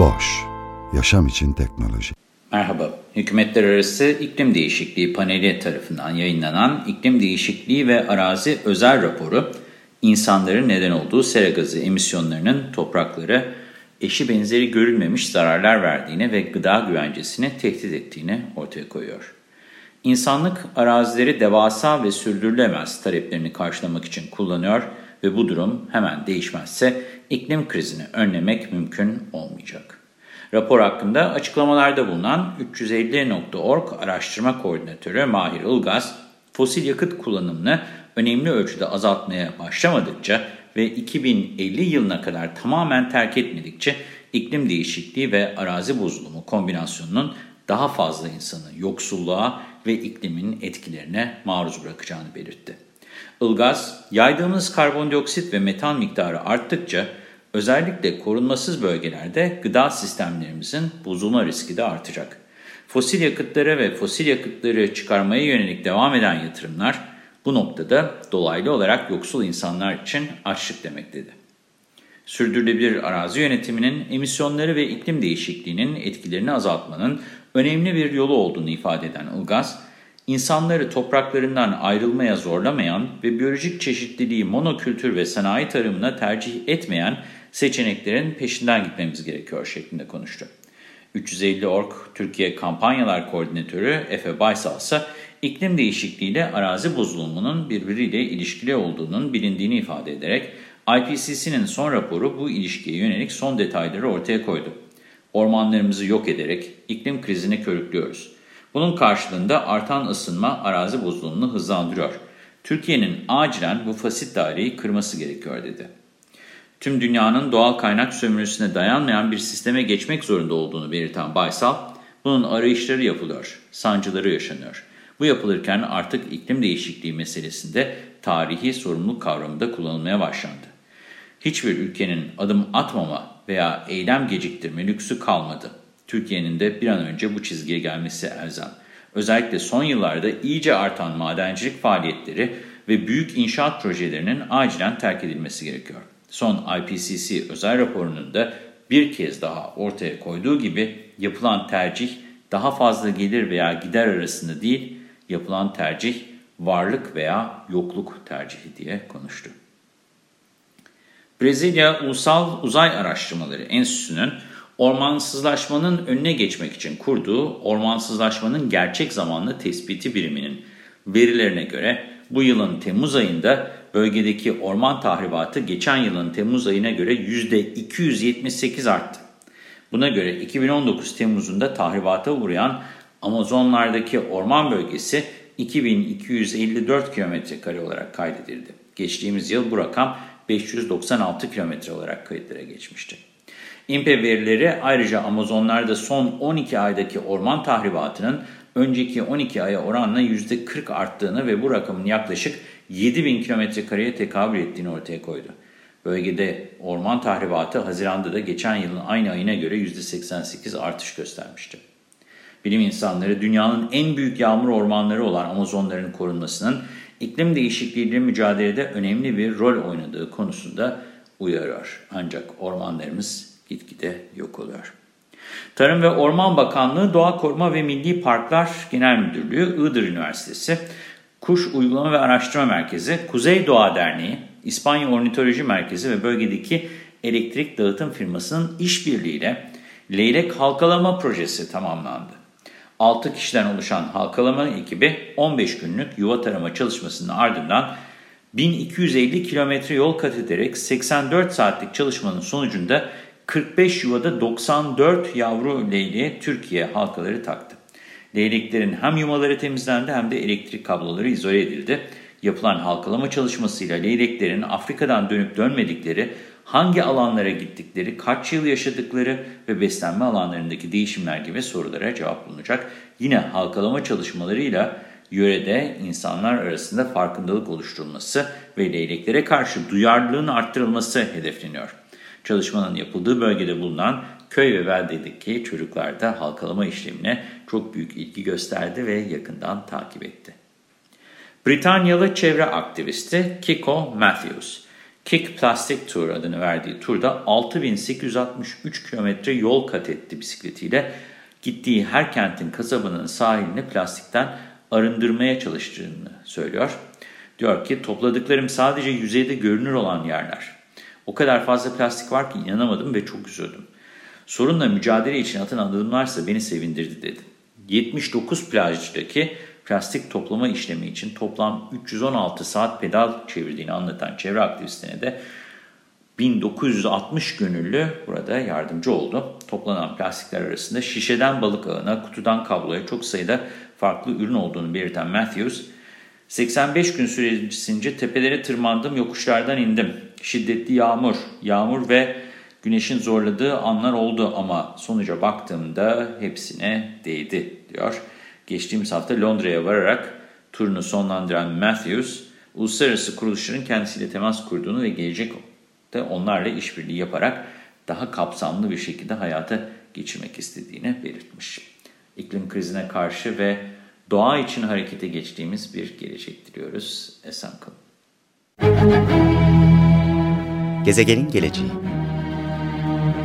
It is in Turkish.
Boş, yaşam için teknoloji. Merhaba, Hükümetler Arası İklim Değişikliği Paneli tarafından yayınlanan İklim Değişikliği ve Arazi Özel Raporu, insanların neden olduğu sera gazı emisyonlarının topraklara eşi benzeri görülmemiş zararlar verdiğine ve gıda güvencesini tehdit ettiğini ortaya koyuyor. İnsanlık arazileri devasa ve sürdürülemez taleplerini karşılamak için kullanıyor ve bu durum hemen değişmezse iklim krizini önlemek mümkün olmayacak. Rapor hakkında açıklamalarda bulunan 350.org araştırma koordinatörü Mahir Ilgaz, fosil yakıt kullanımını önemli ölçüde azaltmaya başlamadıkça ve 2050 yılına kadar tamamen terk etmedikçe iklim değişikliği ve arazi bozulumu kombinasyonunun daha fazla insanı yoksulluğa ve iklimin etkilerine maruz bırakacağını belirtti. Ilgaz, yaydığımız karbondioksit ve metan miktarı arttıkça özellikle korunmasız bölgelerde gıda sistemlerimizin bozulma riski de artacak. Fosil yakıtlara ve fosil yakıtları çıkarmaya yönelik devam eden yatırımlar bu noktada dolaylı olarak yoksul insanlar için açlık demek dedi. Sürdürülebilir arazi yönetiminin emisyonları ve iklim değişikliğinin etkilerini azaltmanın önemli bir yolu olduğunu ifade eden Ilgaz, insanları topraklarından ayrılmaya zorlamayan ve biyolojik çeşitliliği monokültür ve sanayi tarımına tercih etmeyen seçeneklerin peşinden gitmemiz gerekiyor şeklinde konuştu. 350 Ork Türkiye Kampanyalar Koordinatörü Efe Baysal ise iklim değişikliğiyle arazi bozulumunun birbiriyle ilişkili olduğunun bilindiğini ifade ederek IPCC'nin son raporu bu ilişkiye yönelik son detayları ortaya koydu. Ormanlarımızı yok ederek iklim krizini körüklüyoruz. Bunun karşılığında artan ısınma arazi bozulumunu hızlandırıyor. Türkiye'nin acilen bu fasit daireyi kırması gerekiyor dedi. Tüm dünyanın doğal kaynak sömürüsüne dayanmayan bir sisteme geçmek zorunda olduğunu belirten Baysal, bunun arayışları yapılıyor, sancıları yaşanıyor. Bu yapılırken artık iklim değişikliği meselesinde tarihi sorumluluk kavramı da kullanılmaya başlandı. Hiçbir ülkenin adım atmama veya eylem geciktirme lüksü kalmadı. Türkiye'nin de bir an önce bu çizgiye gelmesi elzem. Özellikle son yıllarda iyice artan madencilik faaliyetleri ve büyük inşaat projelerinin acilen terk edilmesi gerekiyor. Son IPCC özel raporunun da bir kez daha ortaya koyduğu gibi yapılan tercih daha fazla gelir veya gider arasında değil, yapılan tercih varlık veya yokluk tercihi diye konuştu. Brezilya Ulusal Uzay Araştırmaları Enstitüsü'nün ormansızlaşmanın önüne geçmek için kurduğu ormansızlaşmanın gerçek zamanlı tespiti biriminin verilerine göre bu yılın Temmuz ayında bölgedeki orman tahribatı geçen yılın Temmuz ayına göre %278 arttı. Buna göre 2019 Temmuz'unda tahribata uğrayan Amazonlardaki orman bölgesi 2254 km2 olarak kaydedildi. Geçtiğimiz yıl bu rakam 596 km olarak kayıtlara geçmişti. İMPE verileri ayrıca Amazonlarda son 12 aydaki orman tahribatının önceki 12 aya oranla %40 arttığını ve bu rakamın yaklaşık 7000 km2'ye tekabül ettiğini ortaya koydu. Bölgede orman tahribatı Haziran'da da geçen yılın aynı ayına göre %88 artış göstermişti. Bilim insanları dünyanın en büyük yağmur ormanları olan Amazonların korunmasının iklim değişikliğiyle mücadelede önemli bir rol oynadığı konusunda uyarıyor. Ancak ormanlarımız gitgide yok oluyor. Tarım ve Orman Bakanlığı Doğa Koruma ve Milli Parklar Genel Müdürlüğü, Iğdır Üniversitesi, Kuş Uygulama ve Araştırma Merkezi, Kuzey Doğa Derneği, İspanya Ornitoloji Merkezi ve bölgedeki elektrik dağıtım firmasının işbirliğiyle leylek halkalama projesi tamamlandı. 6 kişiden oluşan halkalama ekibi 15 günlük yuva tarama çalışmasının ardından 1250 kilometre yol kat ederek 84 saatlik çalışmanın sonucunda 45 yuvada 94 yavru leyleğe Türkiye halkaları taktı. Leyleklerin hem yumaları temizlendi hem de elektrik kabloları izole edildi. Yapılan halkalama çalışmasıyla leyleklerin Afrika'dan dönüp dönmedikleri, hangi alanlara gittikleri, kaç yıl yaşadıkları ve beslenme alanlarındaki değişimler gibi sorulara cevap bulunacak. Yine halkalama çalışmalarıyla yörede insanlar arasında farkındalık oluşturulması ve leyleklere karşı duyarlılığın arttırılması hedefleniyor. Çalışmanın yapıldığı bölgede bulunan köy ve beldedeki çocuklar da halkalama işlemine çok büyük ilgi gösterdi ve yakından takip etti. Britanyalı çevre aktivisti Kiko Matthews, Kick Plastic Tour adını verdiği turda 6863 kilometre yol kat etti bisikletiyle. Gittiği her kentin kasabanın sahilini plastikten arındırmaya çalıştığını söylüyor. Diyor ki topladıklarım sadece yüzeyde görünür olan yerler. O kadar fazla plastik var ki inanamadım ve çok üzüldüm. Sorunla mücadele için atılan adımlarsa beni sevindirdi dedi. 79 plajdaki plastik toplama işlemi için toplam 316 saat pedal çevirdiğini anlatan çevre aktivistine de 1960 gönüllü burada yardımcı oldu. Toplanan plastikler arasında şişeden balık ağına, kutudan kabloya çok sayıda farklı ürün olduğunu belirten Matthews, 85 gün süresince tepelere tırmandım, yokuşlardan indim. Şiddetli yağmur, yağmur ve güneşin zorladığı anlar oldu ama sonuca baktığımda hepsine değdi diyor. Geçtiğimiz hafta Londra'ya vararak turunu sonlandıran Matthews, uluslararası kuruluşların kendisiyle temas kurduğunu ve gelecekte onlarla işbirliği yaparak daha kapsamlı bir şekilde hayata geçirmek istediğini belirtmiş. İklim krizine karşı ve doğa için harekete geçtiğimiz bir gelecek diliyoruz. Esen kalın. Gezegenin geleceği